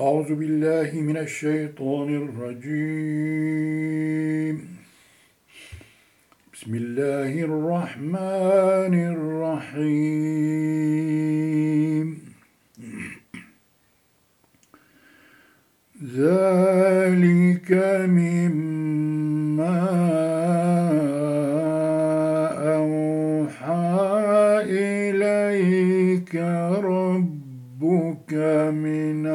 أعوذ بالله من الشيطان الرجيم. بسم الله الرحمن الرحيم. ذلك مما أوحى إليك ربك من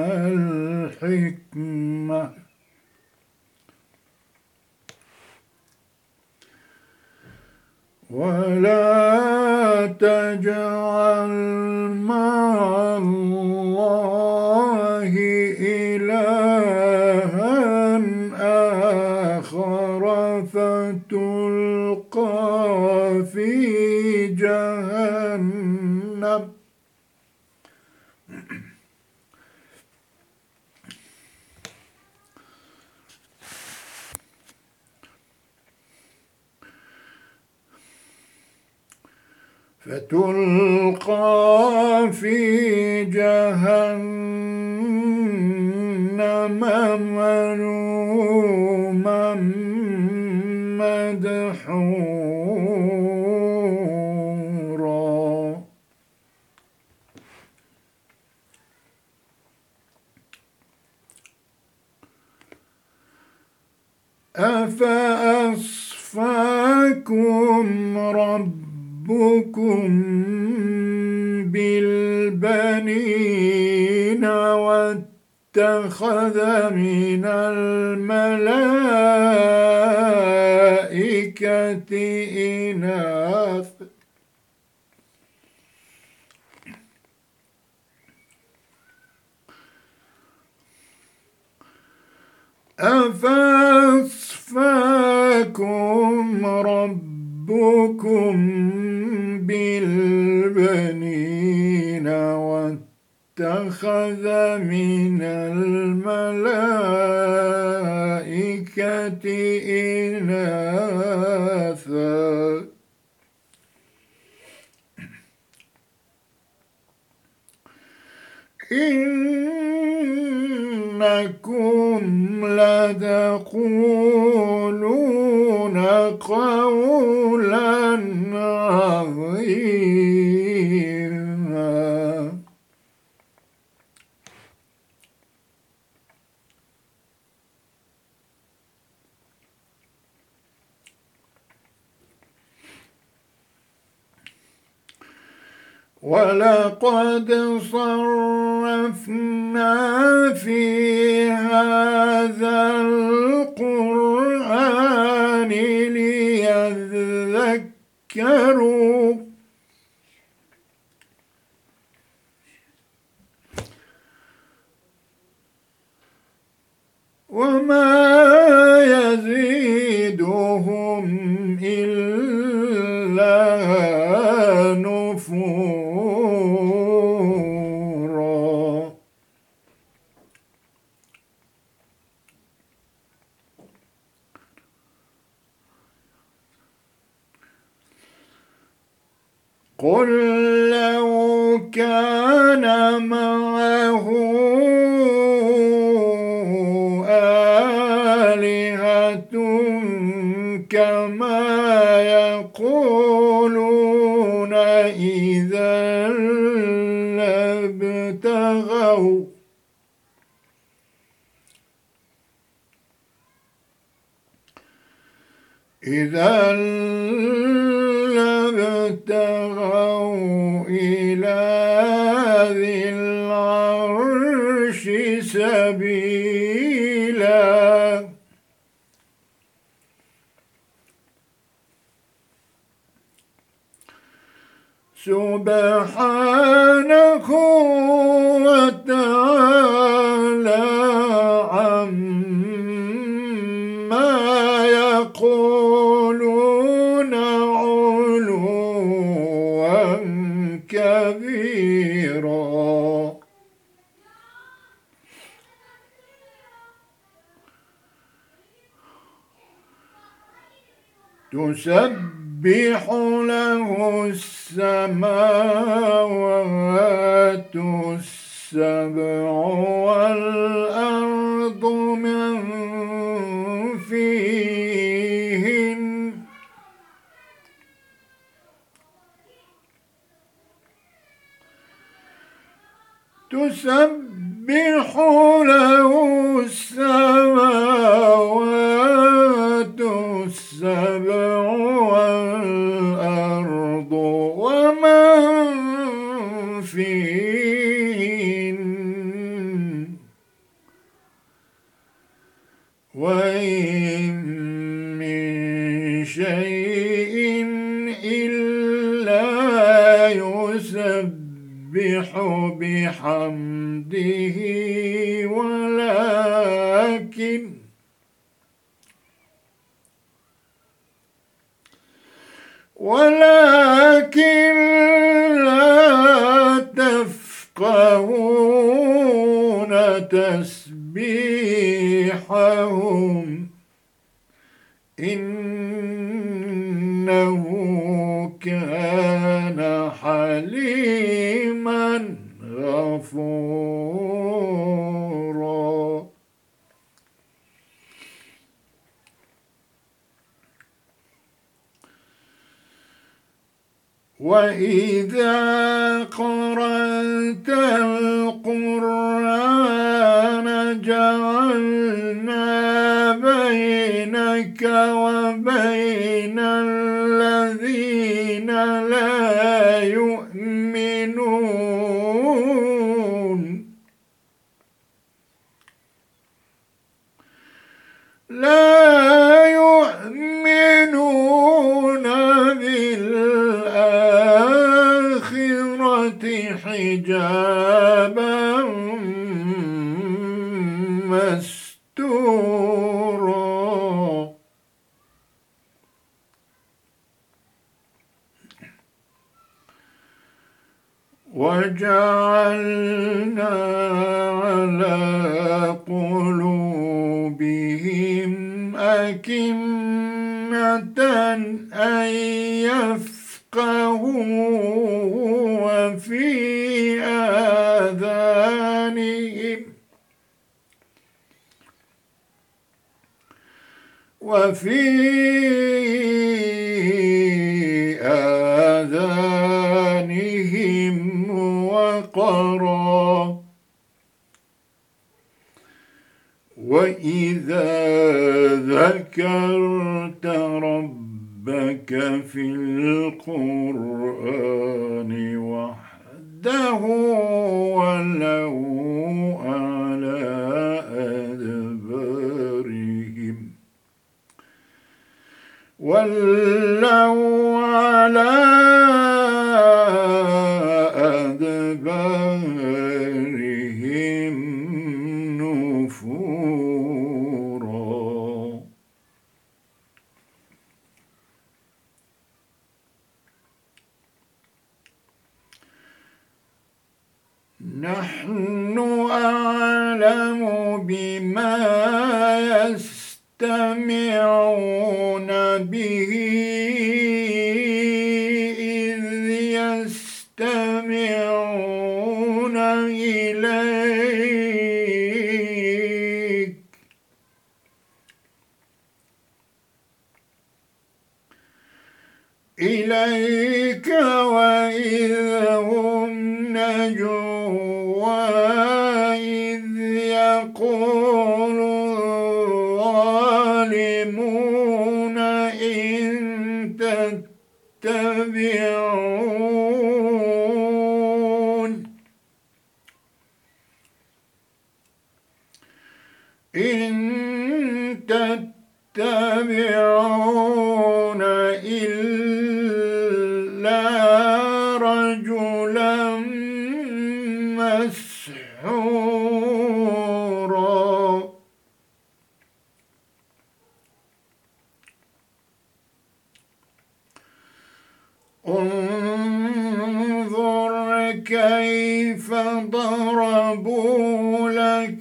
ولا تجعل مع الله إلها آخر فتلقى في جهنم. فتلقى في جهنم ملوما مدحورا. أفأصفاكم رب ربكم بالبنين واتخذ من الملائكة إناث. أفأصفاكم ربكم بالبنين واتخذ من الملائكة إناثا. إنكم لتقولون قولا ولقد صرفنا في هذا القرآن ليذكروا. وما يزيدهم قل لو كان معه آلهة كما يقولون إذا لابتغوا إذا لابتغوا إلى ذي العرش سبيلا. سبحانه تسبح له السماوات السبع والأرض من فيهن. تسبح له بحمده ولكن ولكن لا تفقهون تسبيحهم. إنه وإذا قلوبهم أكنة أن يفقهوا وفي آذانهم وفي آذانهم وقرا وإذا ذكرت ربك في القرآن وحده ولوا على أدبارهم ولوا على نحن أعلم بما يستمعون به.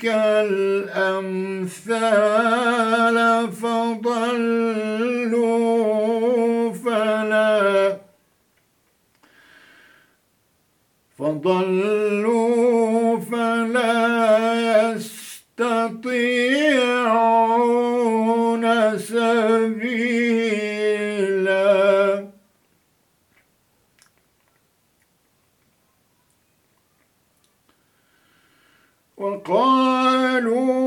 الأمثال فضلوا فلا فضلوا فلا يستطيعون سبيلا. وقال وقالوا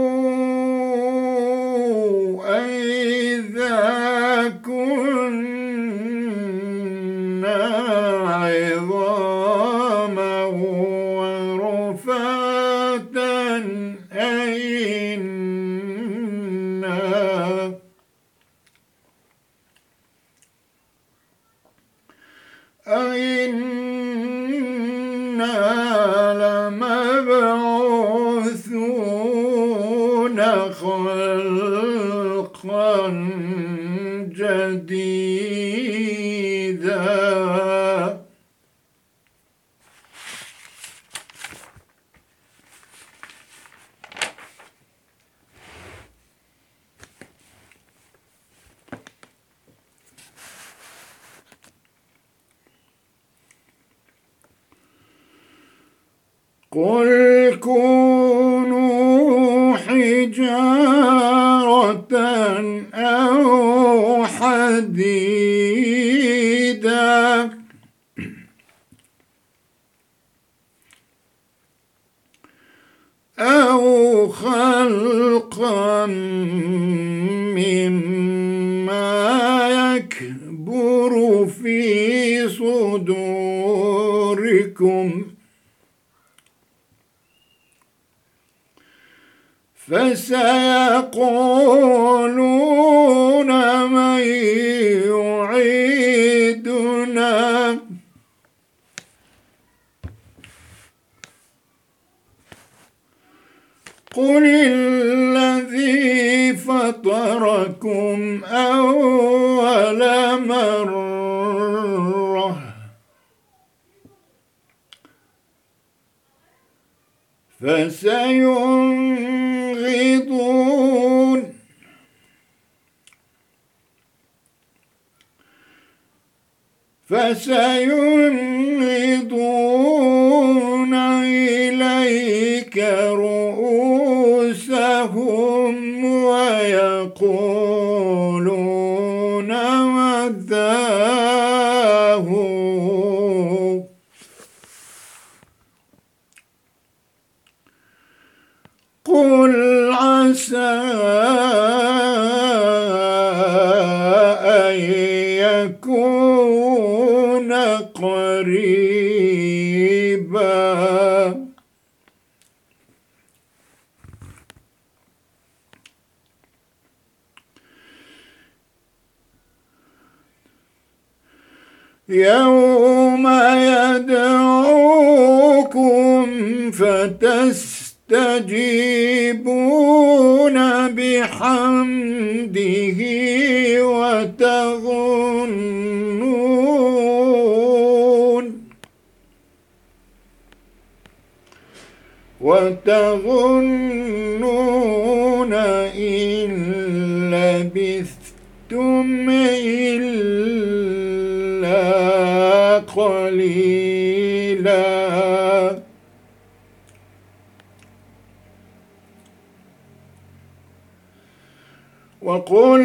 قل كونوا فسيقولون من يعيدنا. قل الذي فطركم أول مرة. فسينغضون فسينغضون يوم يدعوكم فتستجيبون بحمده وتظنون وتظنون إن لبثتم إلا قليلا وقل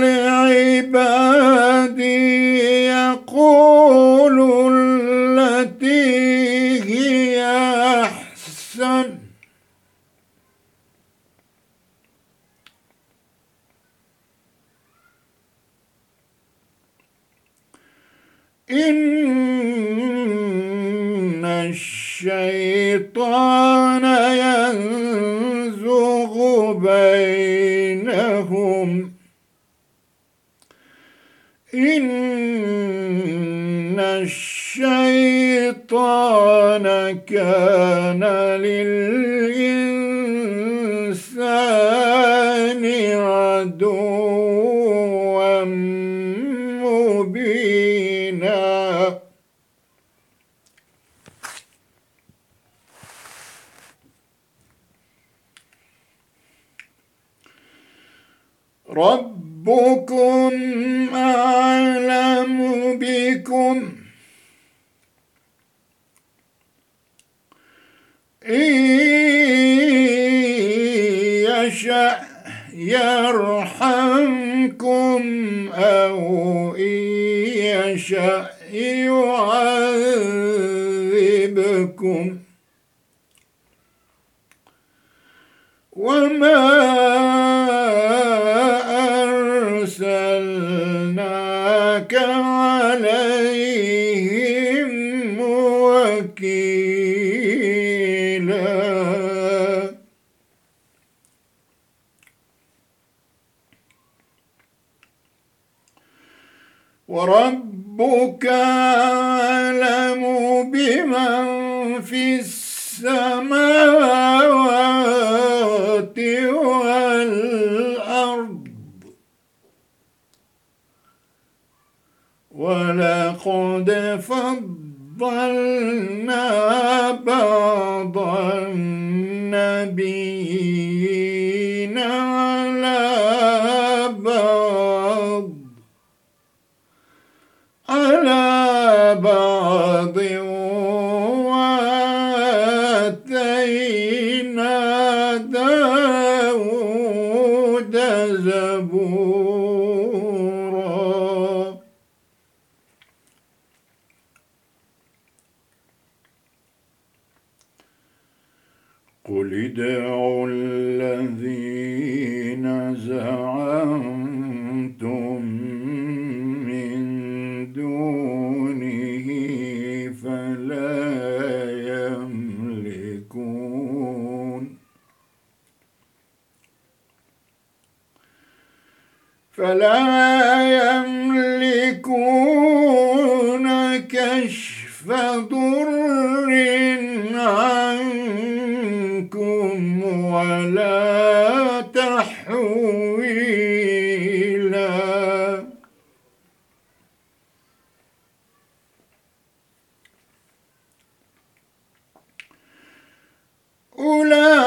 لعبادي يقولوا إن الشيطان ينزغ بينهم. إن الشيطان كان للإنسان عدوا ربكم أعلم بكم. إن يشأ يرحمكم أو إن يشأ يعذبكم. وما وربك أعلم بمن في السماوات والأرض. ولقد فضلنا بعض النبيين فلا يملكون كشف ضر عنكم ولا تحويلا. أولئك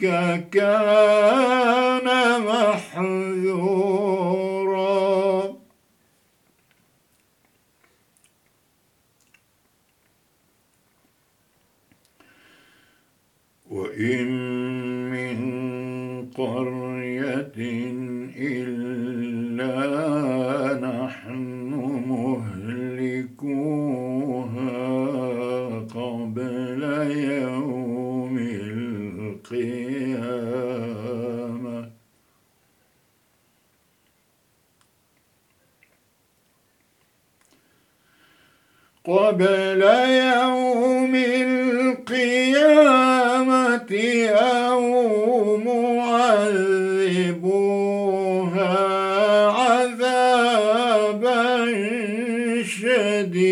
كان قبل يوم القيامة أو معذبوها عذابا شديدا.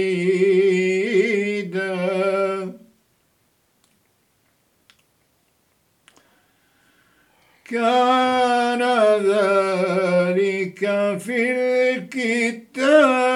كان ذلك في الكتاب.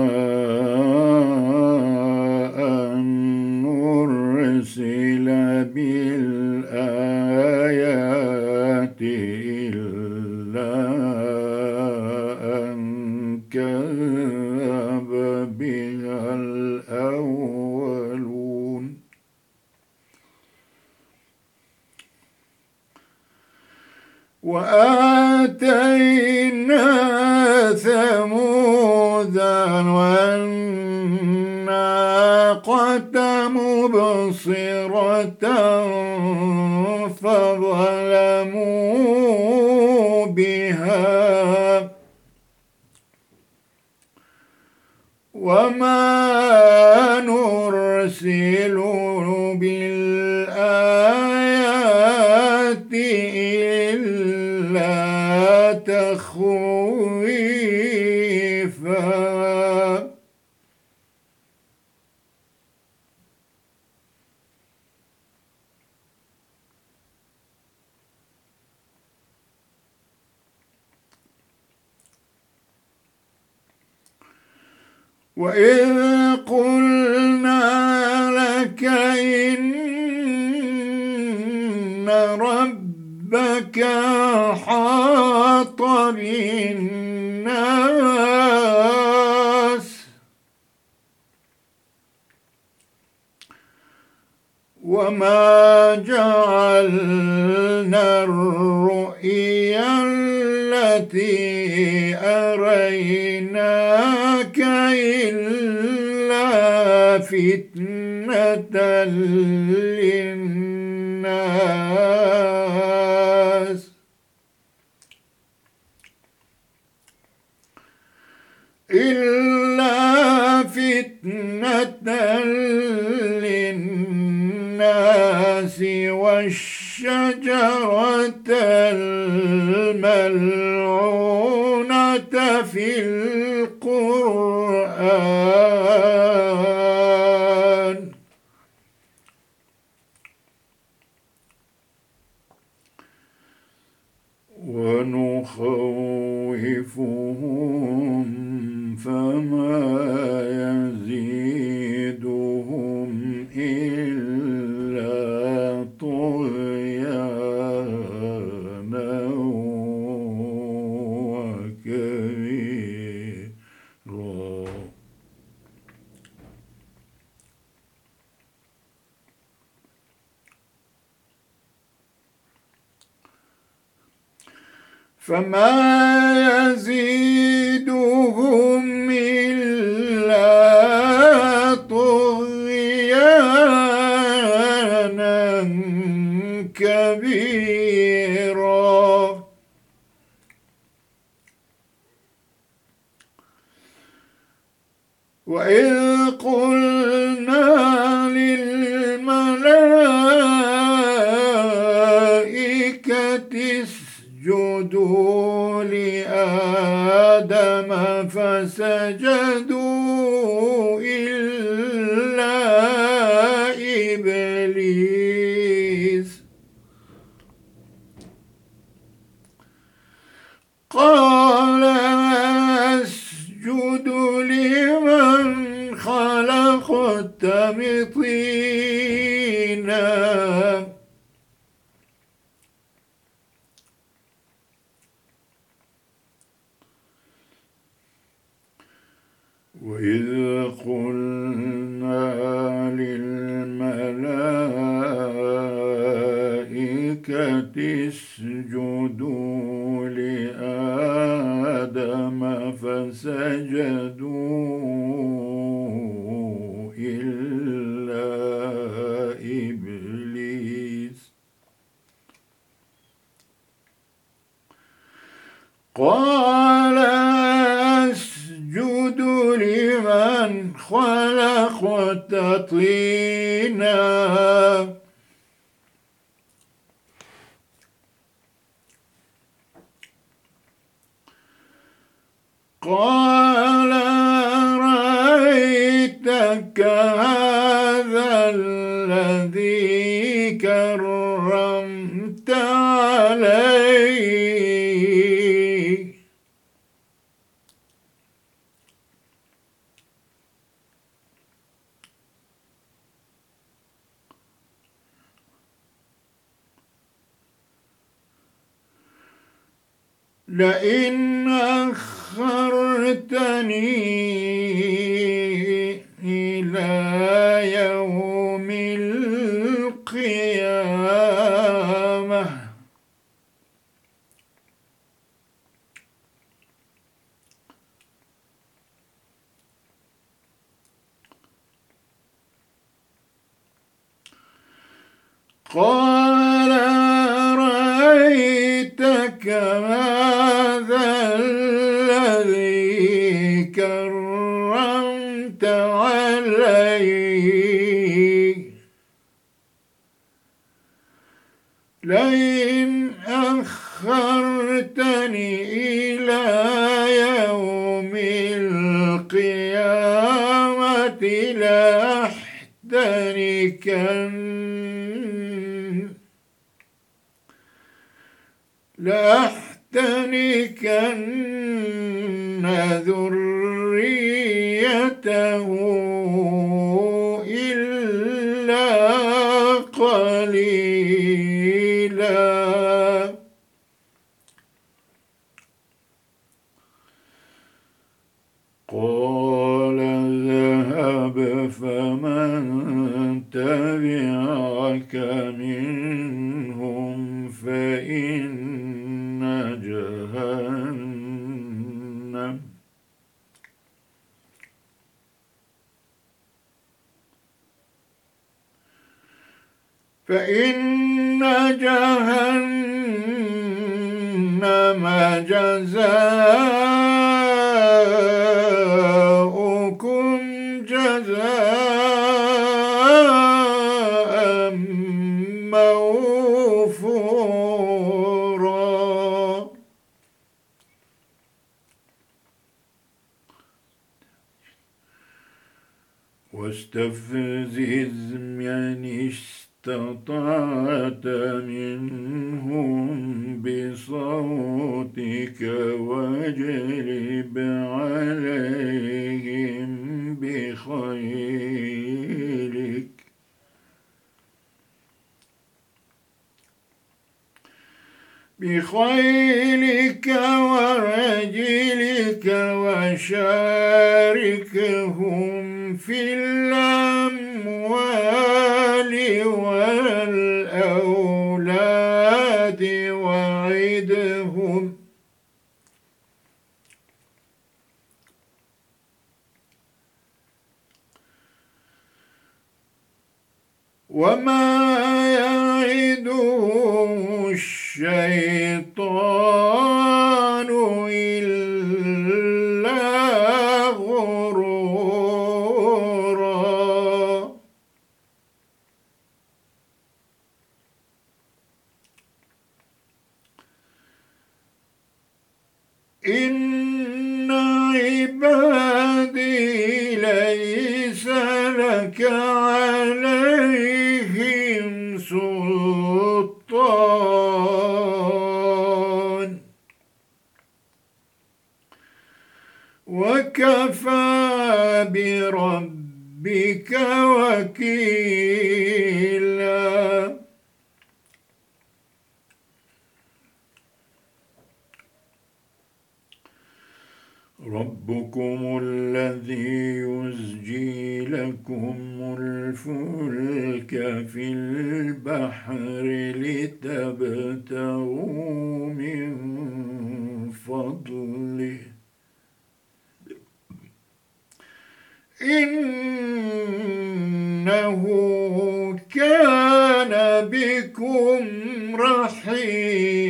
وآتينا ثمودا والناقة مبصرة فظلموا بها. وما نرسل تخويفا وإذ قلنا لك إن ربك حاط بالناس وما جعلنا الرؤيا التي أريناك إلا فتنة للناس إلا فتنة للناس والشجرة الملعونة في القرآن. ونخوفهم فما يزيدهم إلا طغيانا وكبيرا فما يزيدهم إلا طغيانا كبيرا. وإذ قلنا للملائكة اسجدوا لآدم فسجدوا إلا إبليس. قال أسجد لمن خلقت بطينا وإذ قلنا للملائكة اسجدوا لآدم فسجدوا إلا إبليس قال خلقت طينا قال رأيتك هذا الذي كرمت عليه لئن أخرتني إلى يوم القيامة قال رأيتك هذا الذي كرمت علي لئن أخرتني إلى يوم القيامة لأحتركن لأحتركن ذريته تبعك منهم فإن جهنم فإن جهنم جزاؤكم واستفزز من استطعت منهم بصوتك واجلب عليهم بخيلك. بخيلك ورجلك وشاركهم في الأموال والأولاد وعدهم. وما يعدهم الشيطان إلا غرورا إن عبادي ليس لك عليهم سلطان وكفى بربك وكيلا ربكم الذي يزجي لكم الفلك في البحر لتبتغوا من فضله إنه كان بكم رحيما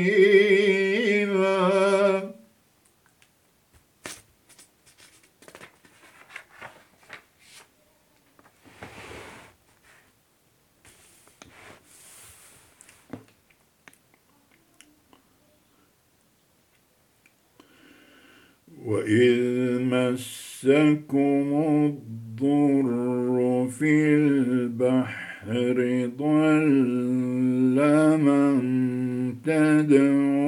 وإذ مسكم الضر في البحر ضل من تدعون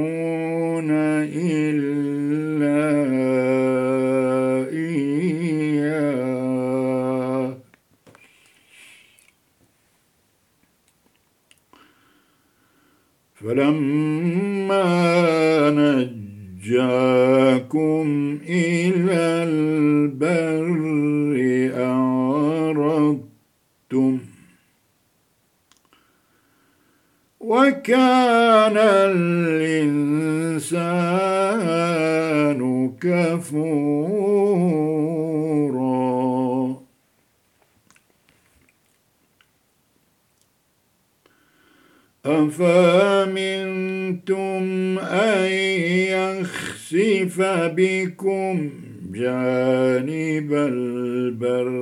جانب البر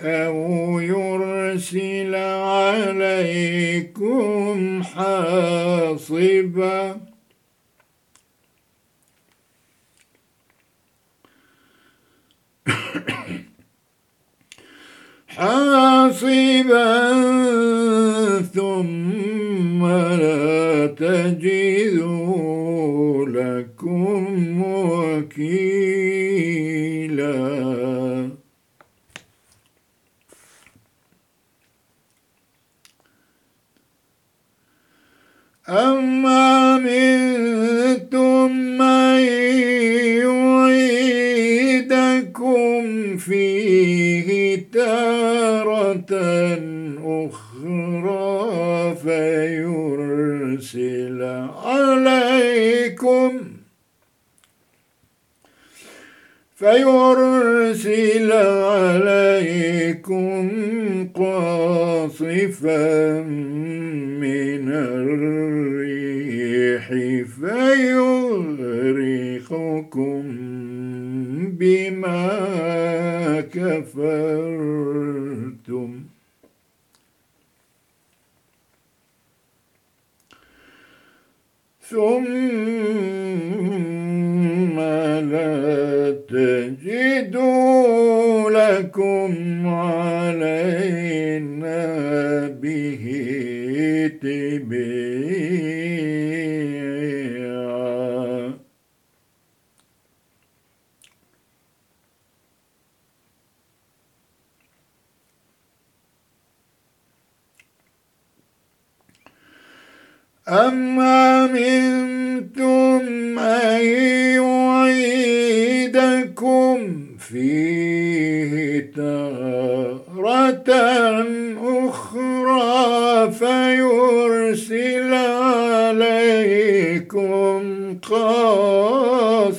أو يرسل عليكم حاصبا. حاصبا ثم لا تجدوا لكم وكيلا أما منتم من يعيدكم فيه تارة أخرى فيرسل عليكم فيرسل عليكم قاصفا من الريح فيغرقكم بما كفرتم. ثم لا تجدوا لكم علينا به تبيعا أما منتم أن يعيدكم فيه تارة أخرى فيرسل عليكم قاصفا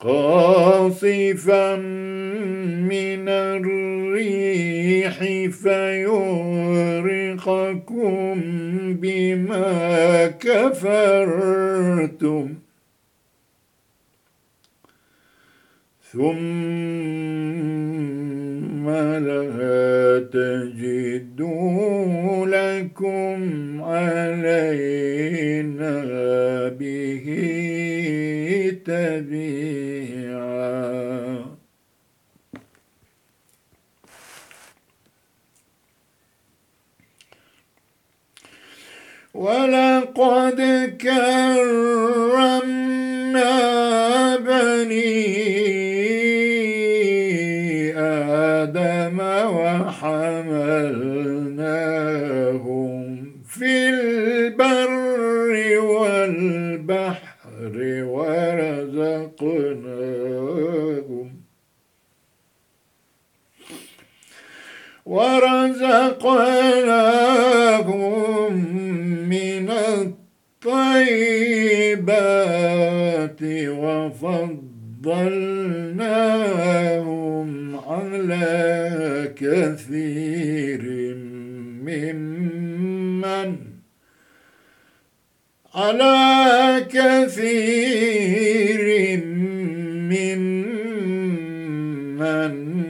قاصفا من الريح فيغرقكم بما كفرتم. ثم لا تجدوا لكم علينا به تبيعا ولقد كرمنا بني آدم وحملناهم في البر والبحر ورزقناهم ورزقناهم من الطيبات وفضلناهم على كثير ممن على كثير ممن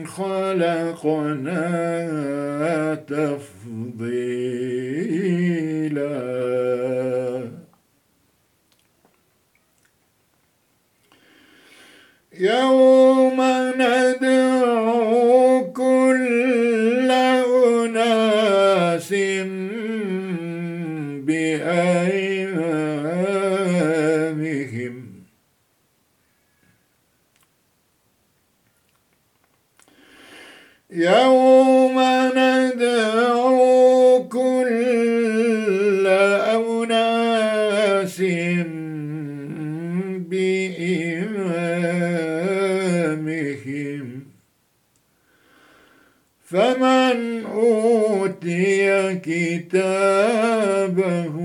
خلقنا تفضيلا يوم ندعو كل أناس بأيمانهم يوم كتابه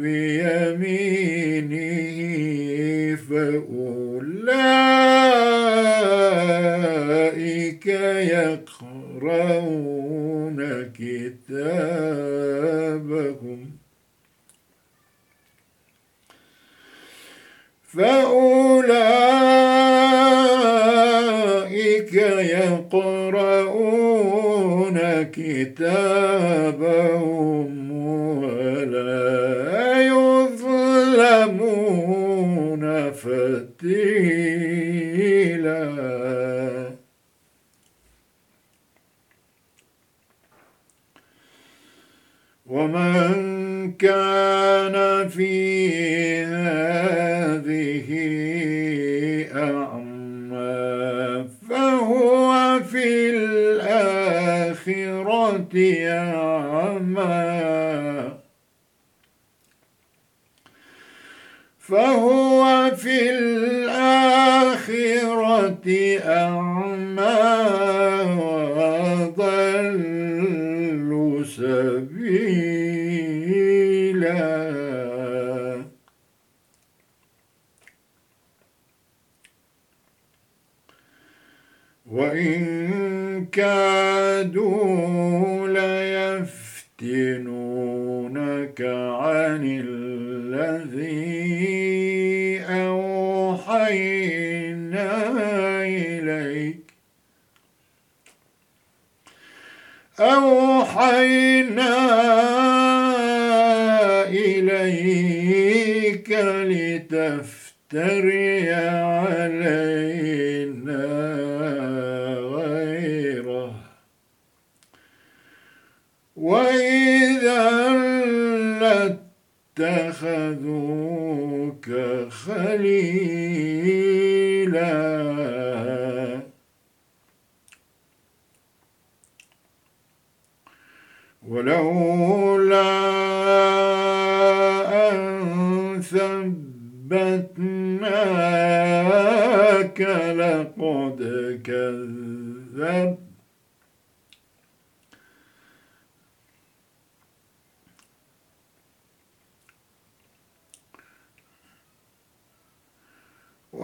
بيمينه فأولئك يقرؤون كتابهم. فأولئك كتابهم أعمى فهو في الآخرة أعمى وأضل سبيلا. كادوا ليفتنونك عن الذي أوحينا إليك. أوحينا إليك لتفتري علينا غيره وإذا لاتخذوك خليلا. ولولا أن ثبتناك لقد كذبت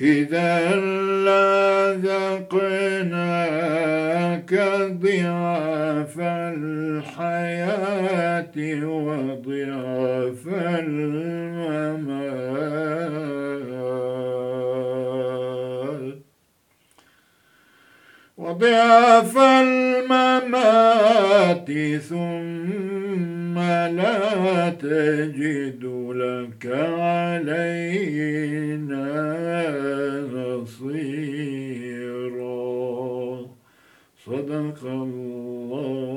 إذا لذقناك الحياة وضعف الممات. وضعف الممات ثم تجد لك علينا نصيرا. صدق الله.